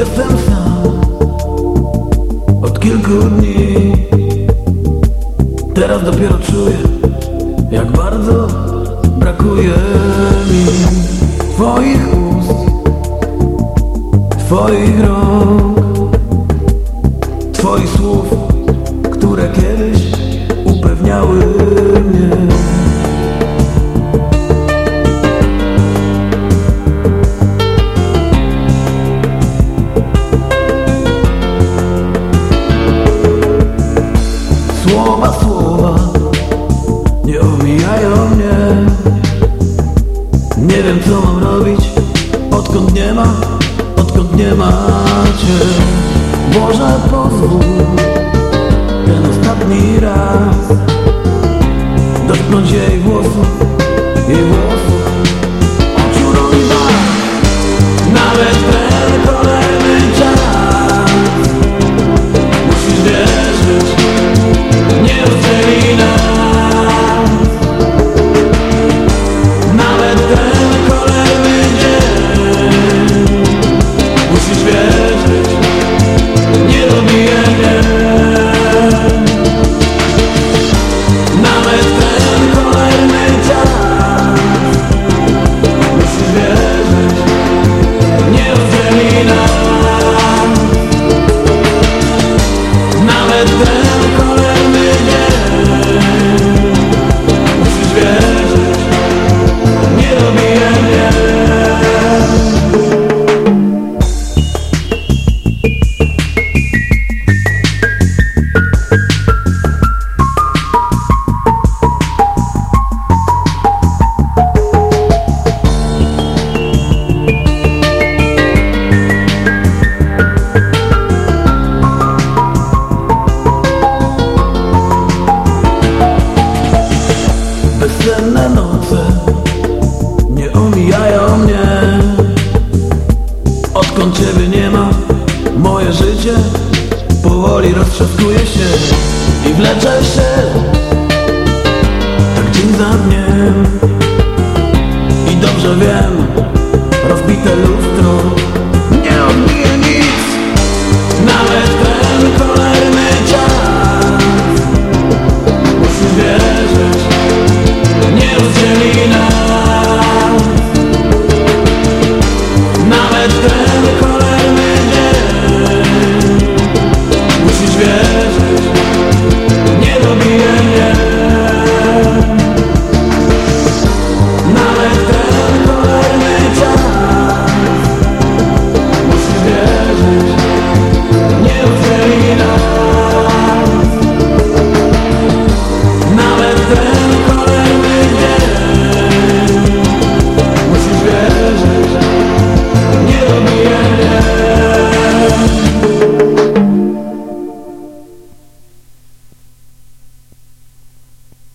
Jestem sam. Od kilku dni. Teraz dopiero czuję jak bardzo brakuje mi Twoich ust, Twoich rąk Twoich słów, które kiedyś upewniały. Boże pozwól moje życie powoli roztrzaskuje się I wlecze się tak dzień za dniem